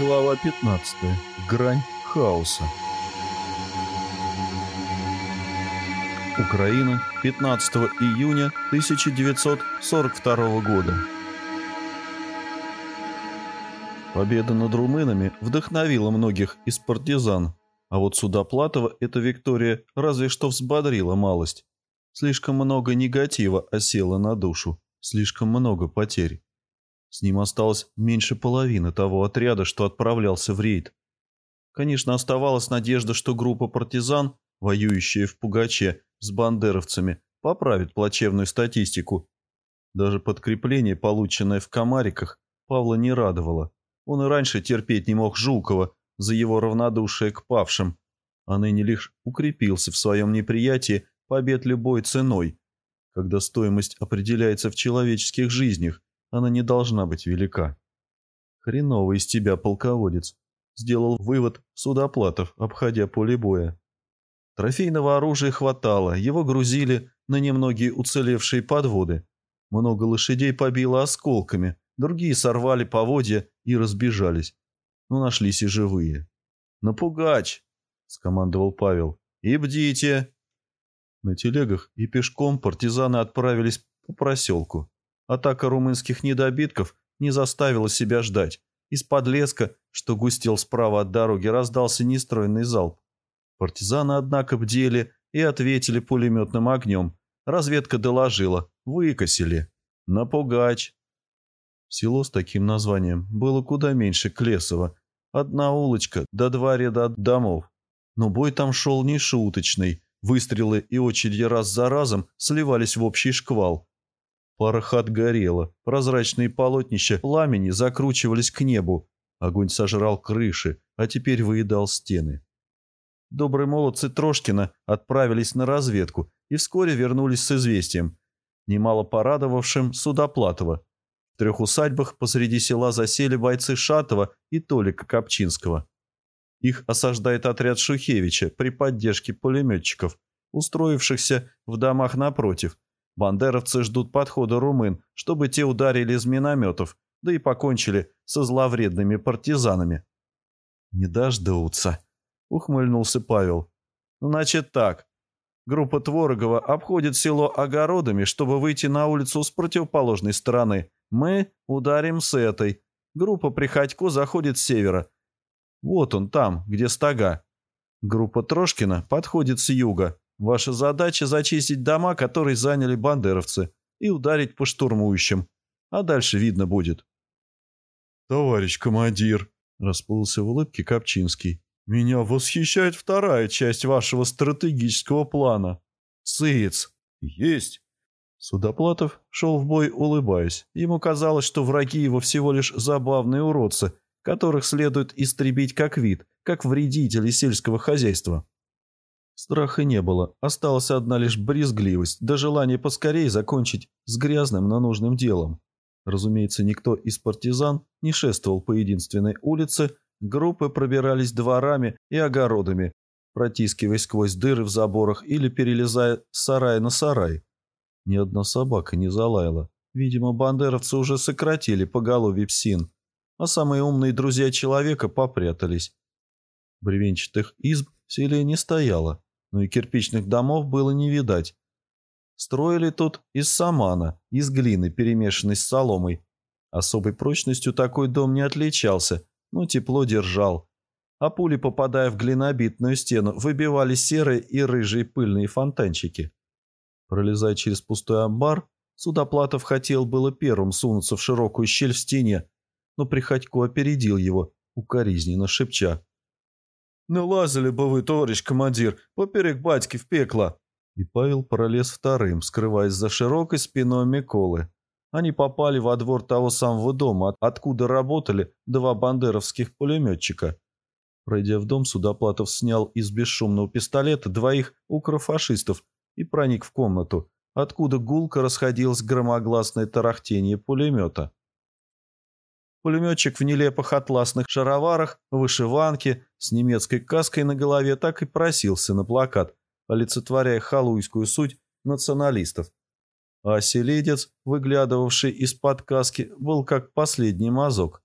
Глава 15. Грань хаоса. Украина, 15 июня 1942 года. Победа над румынами вдохновила многих из партизан, а вот Судоплатова эта Виктория разве что взбодрила малость. Слишком много негатива осело на душу, слишком много потерь. С ним осталось меньше половины того отряда, что отправлялся в рейд. Конечно, оставалась надежда, что группа партизан, воюющая в Пугаче с бандеровцами, поправит плачевную статистику. Даже подкрепление, полученное в Комариках, Павла не радовало. Он и раньше терпеть не мог Жукова за его равнодушие к павшим, а ныне лишь укрепился в своем неприятии побед любой ценой. Когда стоимость определяется в человеческих жизнях, она не должна быть велика. Хреновый из тебя полководец, сделал вывод Судоплатов, обходя поле боя. Трофейного оружия хватало, его грузили на немногие уцелевшие подводы. Много лошадей побило осколками, другие сорвали поводья и разбежались. Но нашлись и живые. «Напугач!» — скомандовал Павел. «И бдите!» На телегах и пешком партизаны отправились по проселку. Атака румынских недобитков не заставила себя ждать. Из-под леска, что густел справа от дороги, раздался нестройный залп. Партизаны, однако, бдели и ответили пулеметным огнем. Разведка доложила. Выкосили. Напугач. Село с таким названием было куда меньше Клесова. Одна улочка, до два ряда домов. Но бой там шел не шуточный. Выстрелы и очереди раз за разом сливались в общий шквал. Пара хат горела, прозрачные полотнища пламени закручивались к небу. Огонь сожрал крыши, а теперь выедал стены. Добрые молодцы Трошкина отправились на разведку и вскоре вернулись с известием, немало порадовавшим Судоплатова. В трех усадьбах посреди села засели бойцы Шатова и Толика Копчинского. Их осаждает отряд Шухевича при поддержке пулеметчиков, устроившихся в домах напротив – Бандеровцы ждут подхода румын, чтобы те ударили из минометов, да и покончили со зловредными партизанами. «Не дождутся», — ухмыльнулся Павел. «Значит так. Группа Творогова обходит село огородами, чтобы выйти на улицу с противоположной стороны. Мы ударим с этой. Группа Приходько заходит с севера. Вот он там, где стога. Группа Трошкина подходит с юга. Ваша задача – зачистить дома, которые заняли бандеровцы, и ударить по штурмующим. А дальше видно будет. «Товарищ командир», – расплылся в улыбке Копчинский, – «меня восхищает вторая часть вашего стратегического плана». «Цыц!» «Есть!» Судоплатов шел в бой, улыбаясь. Ему казалось, что враги его всего лишь забавные уродцы, которых следует истребить как вид, как вредители сельского хозяйства. Страха не было, осталась одна лишь брезгливость, да желание поскорее закончить с грязным, но нужным делом. Разумеется, никто из партизан не шествовал по единственной улице, группы пробирались дворами и огородами, протискиваясь сквозь дыры в заборах или перелезая с сарая на сарай. Ни одна собака не залаяла. Видимо, бандеровцы уже сократили поголовье псин, а самые умные друзья человека попрятались. Бревенчатых изб в селе не стояло, но и кирпичных домов было не видать. Строили тут из самана, из глины, перемешанной с соломой. Особой прочностью такой дом не отличался, но тепло держал. А пули, попадая в глинобитную стену, выбивали серые и рыжие пыльные фонтанчики. Пролезая через пустой амбар, Судоплатов хотел было первым сунуться в широкую щель в стене, но Приходько опередил его, укоризненно шепча. Не лазили бы вы, товарищ командир, поперек батьки в пекло!» И Павел пролез вторым, скрываясь за широкой спиной Миколы. Они попали во двор того самого дома, откуда работали два бандеровских пулеметчика. Пройдя в дом, Судоплатов снял из бесшумного пистолета двоих укрофашистов и проник в комнату, откуда гулко расходилось громогласное тарахтение пулемета. Пулеметчик в нелепых атласных шароварах, вышиванке, с немецкой каской на голове так и просился на плакат, олицетворяя халуйскую суть националистов. А селедец, выглядывавший из-под каски, был как последний мазок.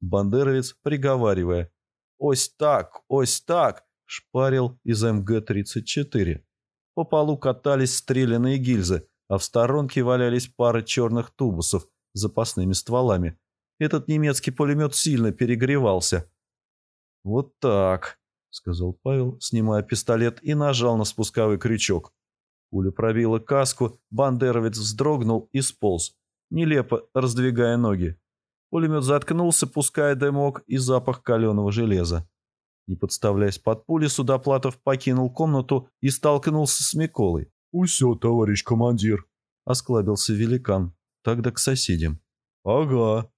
Бандеровец, приговаривая «Ось так, ось так!» шпарил из МГ-34. По полу катались стрелянные гильзы, а в сторонке валялись пары черных тубусов с запасными стволами. Этот немецкий пулемет сильно перегревался. «Вот так», — сказал Павел, снимая пистолет и нажал на спусковой крючок. Пуля пробила каску, бандеровец вздрогнул и сполз, нелепо раздвигая ноги. Пулемет заткнулся, пуская дымок и запах каленого железа. Не подставляясь под пули, Судоплатов покинул комнату и столкнулся с Миколой. «Усё, товарищ командир», — осклабился великан. Тогда к соседям. «Ага».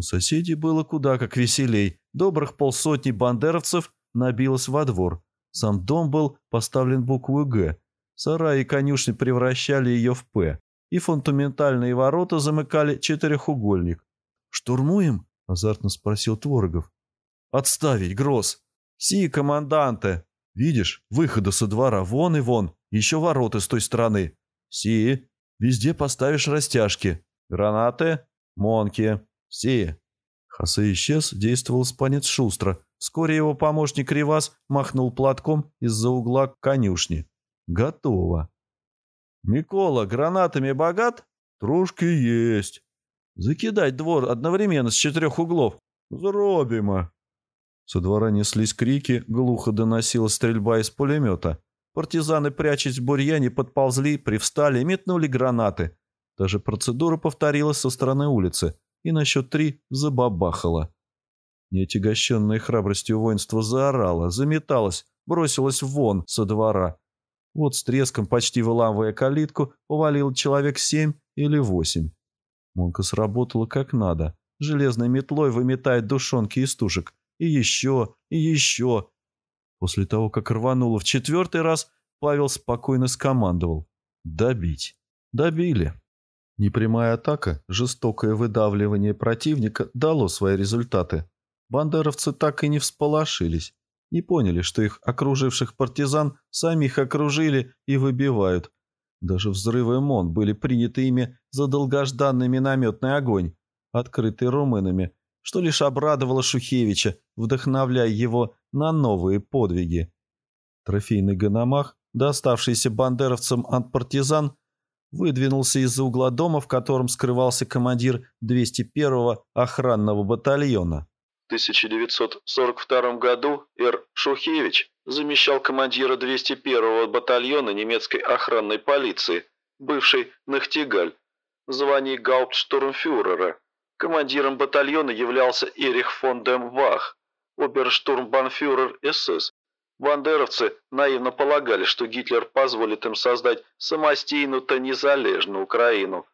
У соседей было куда как веселей. Добрых полсотни бандеровцев набилось во двор. Сам дом был поставлен буквой «Г». Сараи и конюшни превращали ее в «П». И фундаментальные ворота замыкали четырехугольник. «Штурмуем?» – азартно спросил Творогов. «Отставить, Гроз!» «Си, команданте!» «Видишь, выхода со двора вон и вон, еще ворота с той стороны». «Си, везде поставишь растяжки. Гранаты, монки. Си». Хосе исчез, действовал спанец шустро. Вскоре его помощник Ривас махнул платком из-за угла конюшни. «Готово». «Микола, гранатами богат?» «Трошки есть». «Закидать двор одновременно с четырех углов». «Зробимо». Со двора неслись крики, глухо доносилась стрельба из пулемета. Партизаны, прячась в бурьяне, подползли, привстали метнули гранаты. Та же процедура повторилась со стороны улицы, и на счет три забабахало. Неотягощенное храбростью воинство заорало, заметалось, бросилось вон со двора. Вот с треском, почти выламывая калитку, повалил человек семь или восемь. Монка сработала как надо. Железной метлой выметает душонки из тушек. И еще, и еще. После того, как рвануло в четвертый раз, Павел спокойно скомандовал. Добить. Добили. Непрямая атака, жестокое выдавливание противника дало свои результаты. Бандеровцы так и не всполошились. Не поняли, что их окруживших партизан самих окружили и выбивают. Даже взрывы МОН были приняты ими за долгожданный минометный огонь, открытый румынами, что лишь обрадовало Шухевича, вдохновляя его на новые подвиги. Трофейный гономах, доставшийся бандеровцам от партизан, выдвинулся из-за угла дома, в котором скрывался командир 201-го охранного батальона. В 1942 году Р. Шухевич замещал командира 201-го батальона немецкой охранной полиции, бывший Нахтигаль, в звании гауптштурмфюрера. Командиром батальона являлся Эрих фон дем Вах, оберштурмбанфюрер СС. Бандеровцы наивно полагали, что Гитлер позволит им создать незалежную Украину.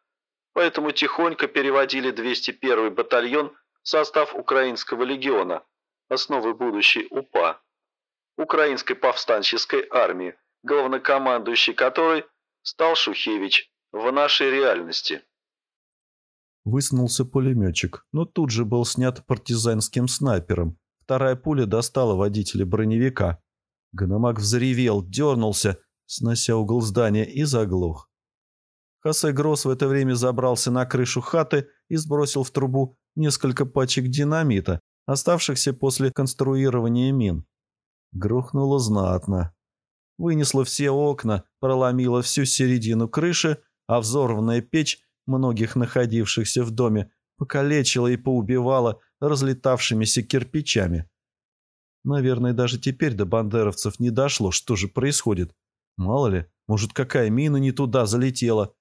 Поэтому тихонько переводили 201 батальон в состав Украинского легиона, основы будущей УПА, Украинской повстанческой армии, главнокомандующий которой стал Шухевич в нашей реальности. Высунулся пулеметчик, но тут же был снят партизанским снайпером. Вторая пуля достала водителя броневика. Гономак взревел, дернулся, снося угол здания, и заглох. Хосе Гросс в это время забрался на крышу хаты и сбросил в трубу несколько пачек динамита, оставшихся после конструирования мин. Грохнуло знатно. Вынесло все окна, проломило всю середину крыши, а взорванная печь многих находившихся в доме, покалечила и поубивала разлетавшимися кирпичами. Наверное, даже теперь до бандеровцев не дошло, что же происходит. Мало ли, может, какая мина не туда залетела.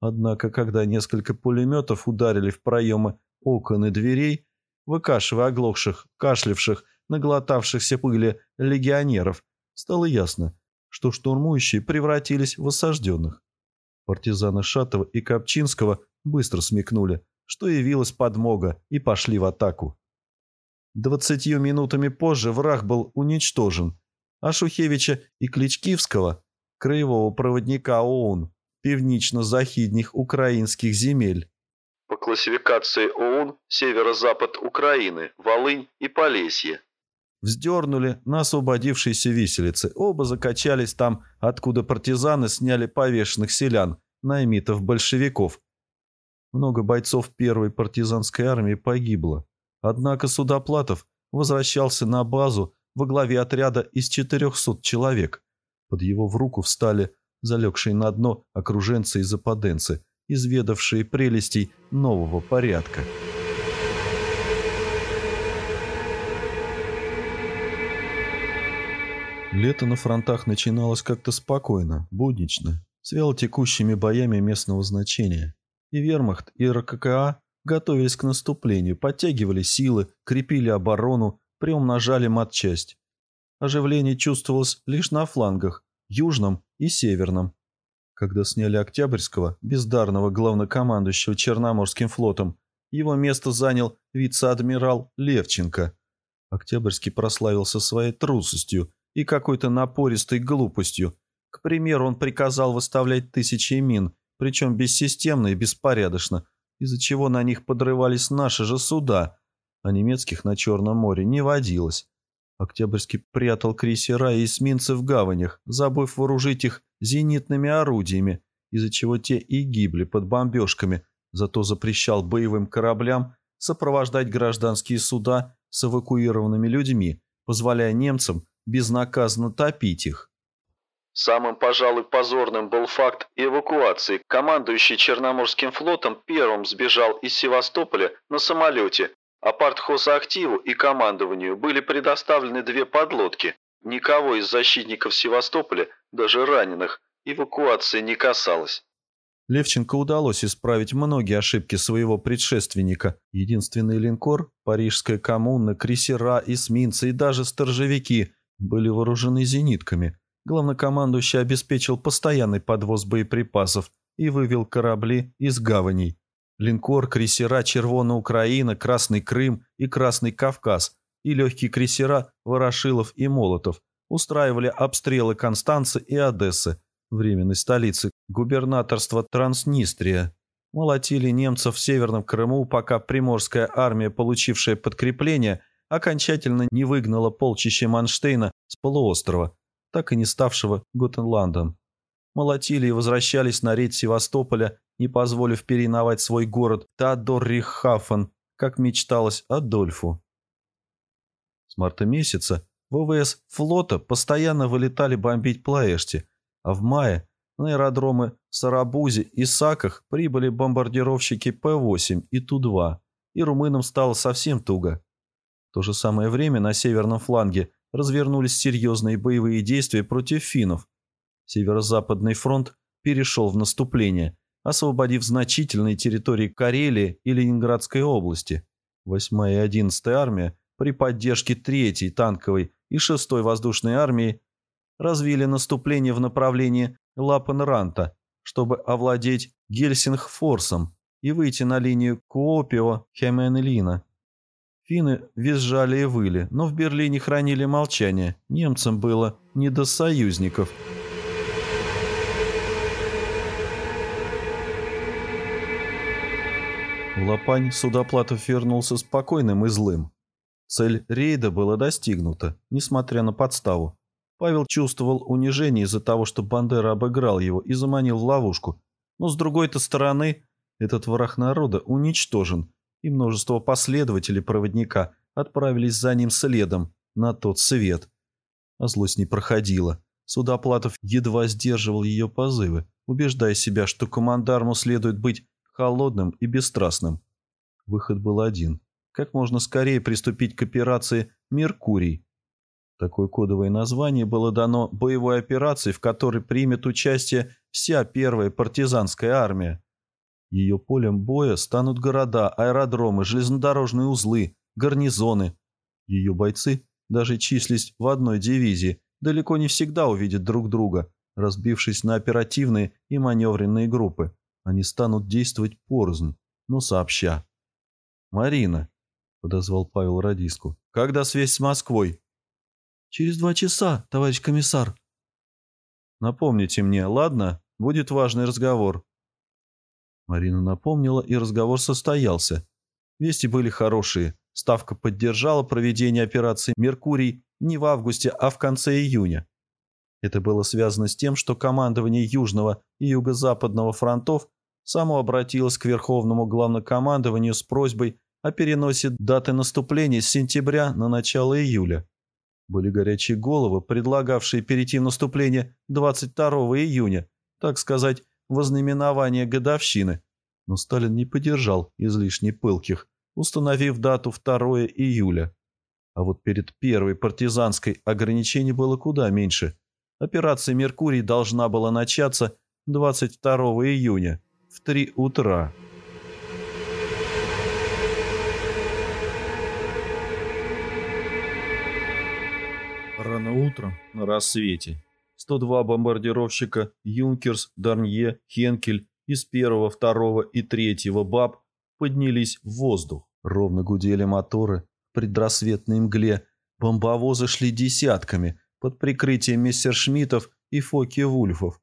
Однако, когда несколько пулеметов ударили в проемы окон и дверей, выкашивая оглохших, кашлявших, наглотавшихся пыли легионеров, стало ясно, что штурмующие превратились в осажденных. Партизаны Шатова и Копчинского быстро смекнули, что явилась подмога, и пошли в атаку. Двадцатью минутами позже враг был уничтожен, а Шухевича и Кличкивского, краевого проводника ОУН, пивнично-захидних украинских земель. По классификации ОУН северо-запад Украины, Волынь и Полесье вздернули на освободившейся виселице. Оба закачались там, откуда партизаны сняли повешенных селян, наймитов-большевиков. Много бойцов первой партизанской армии погибло. Однако Судоплатов возвращался на базу во главе отряда из 400 человек. Под его в руку встали залегшие на дно окруженцы и западенцы, изведавшие прелестей нового порядка. Лето на фронтах начиналось как-то спокойно, буднично, с вялотекущими боями местного значения. И вермахт, и РККА готовились к наступлению, подтягивали силы, крепили оборону, приумножали матчасть. Оживление чувствовалось лишь на флангах, южном и северном. Когда сняли Октябрьского, бездарного главнокомандующего Черноморским флотом, его место занял вице-адмирал Левченко. Октябрьский прославился своей трусостью и какой-то напористой глупостью. К примеру, он приказал выставлять тысячи мин, причем бессистемно и беспорядочно, из-за чего на них подрывались наши же суда, а немецких на Черном море не водилось. Октябрьский прятал крейсера и эсминцы в гаванях, забыв вооружить их зенитными орудиями, из-за чего те и гибли под бомбежками, зато запрещал боевым кораблям сопровождать гражданские суда с эвакуированными людьми, позволяя немцам безнаказанно топить их. Самым, пожалуй, позорным был факт эвакуации. Командующий Черноморским флотом первым сбежал из Севастополя на самолете, а партхозактиву и командованию были предоставлены две подлодки. Никого из защитников Севастополя, даже раненых, эвакуация не касалась. Левченко удалось исправить многие ошибки своего предшественника. Единственный линкор, парижская коммуна, крейсера, эсминцы и даже сторожевики были вооружены зенитками. Главнокомандующий обеспечил постоянный подвоз боеприпасов и вывел корабли из гаваней. Линкор, крейсера «Червона Украина», «Красный Крым» и «Красный Кавказ» и легкие крейсера «Ворошилов» и «Молотов» устраивали обстрелы Констанцы и Одессы, временной столицы губернаторства Транснистрия. Молотили немцев в Северном Крыму, пока Приморская армия, получившая подкрепление, окончательно не выгнала полчища Манштейна с полуострова, так и не ставшего Готенландом. Молотили и возвращались на рейд Севастополя не позволив переименовать свой город Теодор-Рихафен, как мечталось Адольфу. С марта месяца ВВС флота постоянно вылетали бомбить Плаэшти, а в мае на аэродромы Сарабузе и Саках прибыли бомбардировщики П-8 и Ту-2, и румынам стало совсем туго. В то же самое время на северном фланге развернулись серьезные боевые действия против финнов. Северо-западный фронт перешел в наступление – освободив значительные территории Карелии и Ленинградской области. 8 и 11 армия при поддержке 3-й танковой и 6-й воздушной армии развили наступление в направлении Лапенранта, чтобы овладеть Гельсингфорсом и выйти на линию Куопио-Хеменлина. Финны визжали и выли, но в Берлине хранили молчание. Немцам было не до союзников – Лопань Судоплатов вернулся спокойным и злым. Цель рейда была достигнута, несмотря на подставу. Павел чувствовал унижение из-за того, что Бандера обыграл его и заманил в ловушку. Но с другой-то стороны, этот враг народа уничтожен, и множество последователей проводника отправились за ним следом на тот свет. А злость не проходила. Судоплатов едва сдерживал ее позывы, убеждая себя, что командарму следует быть холодным и бесстрастным. Выход был один. Как можно скорее приступить к операции «Меркурий». Такое кодовое название было дано боевой операции, в которой примет участие вся первая партизанская армия. Ее полем боя станут города, аэродромы, железнодорожные узлы, гарнизоны. Ее бойцы, даже числись в одной дивизии, далеко не всегда увидят друг друга, разбившись на оперативные и маневренные группы. Они станут действовать порознь, но сообща. «Марина», — подозвал Павел радиску, — «когда связь с Москвой?» «Через два часа, товарищ комиссар». «Напомните мне, ладно? Будет важный разговор». Марина напомнила, и разговор состоялся. Вести были хорошие. Ставка поддержала проведение операции «Меркурий» не в августе, а в конце июня. Это было связано с тем, что командование Южного и Юго-Западного фронтов само обратилась к Верховному главнокомандованию с просьбой о переносе даты наступления с сентября на начало июля. Были горячие головы, предлагавшие перейти в наступление 22 июня, так сказать, вознаменование годовщины. Но Сталин не поддержал излишне пылких, установив дату 2 июля. А вот перед первой партизанской ограничений было куда меньше. Операция «Меркурий» должна была начаться 22 июня в 3 утра. Рано утром, на рассвете, 102 бомбардировщика «Юнкерс», «Дарнье», «Хенкель» из первого, второго и третьего БАБ поднялись в воздух. Ровно гудели моторы, предрассветной мгле бомбовозы шли десятками под прикрытием мессершмиттов и фоки-вульфов.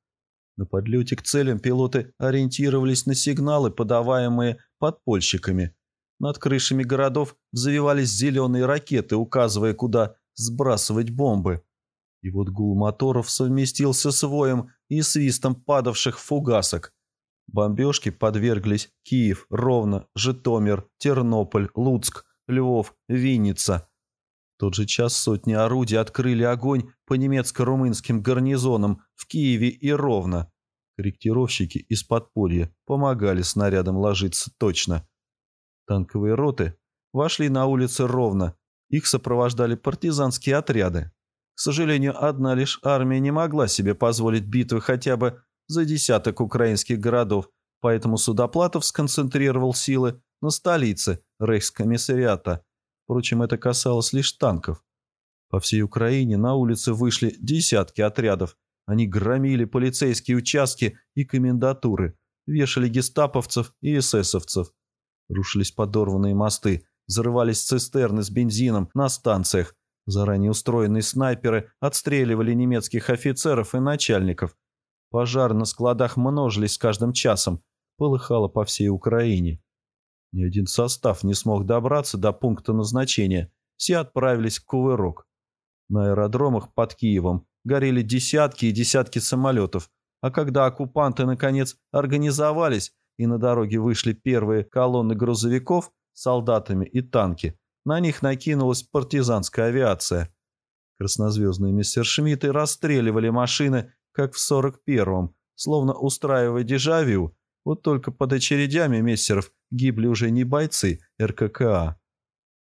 На подлете к целям пилоты ориентировались на сигналы, подаваемые подпольщиками. Над крышами городов завивались зеленые ракеты, указывая, куда сбрасывать бомбы. И вот гул моторов совместился с воем и свистом падавших фугасок. Бомбежки подверглись Киев, Ровно, Житомир, Тернополь, Луцк, Львов, Винница. В тот же час сотни орудий открыли огонь по немецко-румынским гарнизонам в Киеве и Ровно. Корректировщики из подполья помогали снарядам ложиться точно. Танковые роты вошли на улицы Ровно. Их сопровождали партизанские отряды. К сожалению, одна лишь армия не могла себе позволить битвы хотя бы за десяток украинских городов, поэтому Судоплатов сконцентрировал силы на столице рейхскомиссариата. Впрочем, это касалось лишь танков. По всей Украине на улицы вышли десятки отрядов. Они громили полицейские участки и комендатуры, вешали гестаповцев и эсэсовцев. Рушились подорванные мосты, взрывались цистерны с бензином на станциях. Заранее устроенные снайперы отстреливали немецких офицеров и начальников. Пожары на складах множились с каждым часом, полыхало по всей Украине. Ни один состав не смог добраться до пункта назначения. Все отправились в Кувырок. На аэродромах под Киевом горели десятки и десятки самолетов, а когда оккупанты, наконец, организовались и на дороге вышли первые колонны грузовиков с солдатами и танки, на них накинулась партизанская авиация. Краснозвездные мессершмитты расстреливали машины, как в 41-м, словно устраивая дежавю, вот только под очередями мессеров гибли уже не бойцы РККА.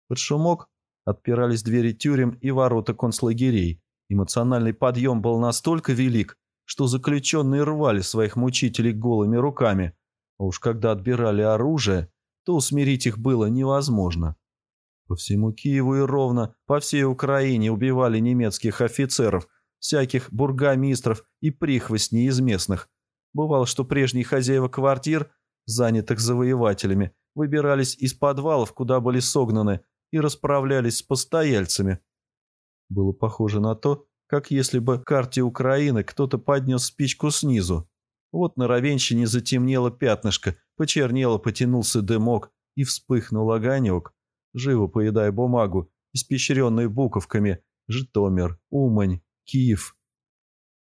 Под шумок отпирались двери тюрем и ворота концлагерей. Эмоциональный подъем был настолько велик, что заключенные рвали своих мучителей голыми руками. А уж когда отбирали оружие, то усмирить их было невозможно. По всему Киеву и ровно по всей Украине убивали немецких офицеров, всяких бургомистров и прихвостней из местных – Бывало, что прежние хозяева квартир, занятых завоевателями, выбирались из подвалов, куда были согнаны, и расправлялись с постояльцами. Было похоже на то, как если бы к карте Украины кто-то поднес спичку снизу. Вот на ровенщине затемнело пятнышко, почернело, потянулся дымок и вспыхнул огонек, живо поедая бумагу, испещренную буковками «Житомир», «Умань», «Киев».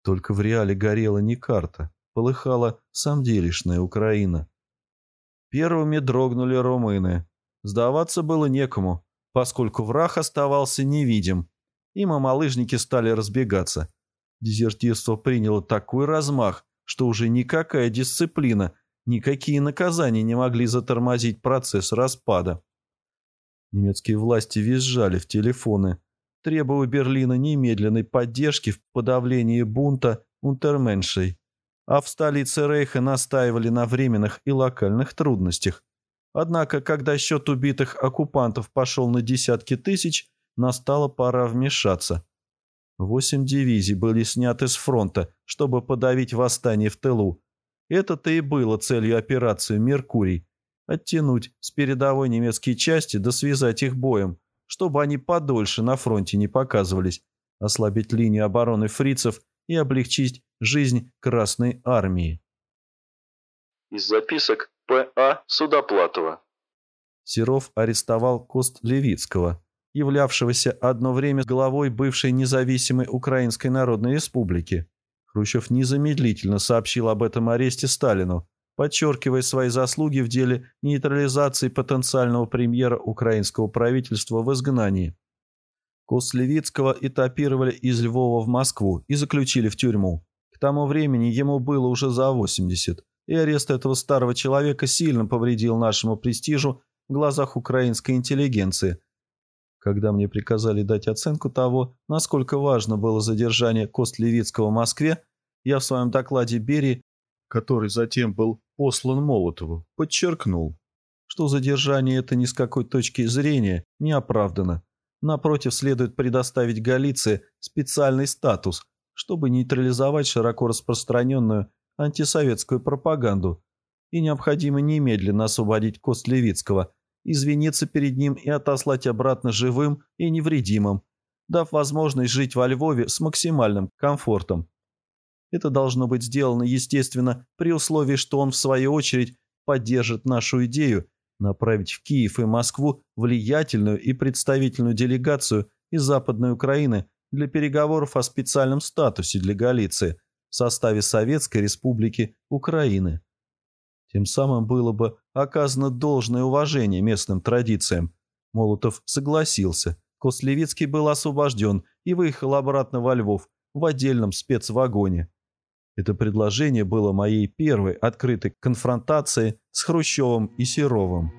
Только в реале горела не карта, полыхала самделишная Украина. Первыми дрогнули румыны. Сдаваться было некому, поскольку враг оставался невидим. И мамалыжники стали разбегаться. Дезертирство приняло такой размах, что уже никакая дисциплина, никакие наказания не могли затормозить процесс распада. Немецкие власти визжали в телефоны, требуя Берлина немедленной поддержки в подавлении бунта унтерменшей а в столице Рейха настаивали на временных и локальных трудностях. Однако, когда счет убитых оккупантов пошел на десятки тысяч, настала пора вмешаться. Восемь дивизий были сняты с фронта, чтобы подавить восстание в тылу. Это-то и было целью операции «Меркурий» – оттянуть с передовой немецкие части да связать их боем, чтобы они подольше на фронте не показывались, ослабить линию обороны фрицев и облегчить жизнь Красной Армии. Из записок П.А. Судоплатова. Серов арестовал Кост Левицкого, являвшегося одно время главой бывшей независимой Украинской Народной Республики. Хрущев незамедлительно сообщил об этом аресте Сталину, подчеркивая свои заслуги в деле нейтрализации потенциального премьера украинского правительства в изгнании. Кослевицкого этапировали из Львова в Москву и заключили в тюрьму. К тому времени ему было уже за 80, и арест этого старого человека сильно повредил нашему престижу в глазах украинской интеллигенции. Когда мне приказали дать оценку того, насколько важно было задержание Кост-Левицкого в Москве, я в своем докладе Берии, который затем был послан Молотову, подчеркнул, что задержание это ни с какой точки зрения не оправдано. Напротив, следует предоставить Галиции специальный статус, чтобы нейтрализовать широко распространенную антисоветскую пропаганду, и необходимо немедленно освободить Кост Левицкого, извиниться перед ним и отослать обратно живым и невредимым, дав возможность жить во Львове с максимальным комфортом. Это должно быть сделано, естественно, при условии, что он, в свою очередь, поддержит нашу идею направить в Киев и Москву влиятельную и представительную делегацию из Западной Украины для переговоров о специальном статусе для Галиции в составе Советской Республики Украины. Тем самым было бы оказано должное уважение местным традициям. Молотов согласился. Кослевицкий был освобожден и выехал обратно во Львов в отдельном спецвагоне. Это предложение было моей первой открытой конфронтацией с Хрущевым и Серовым.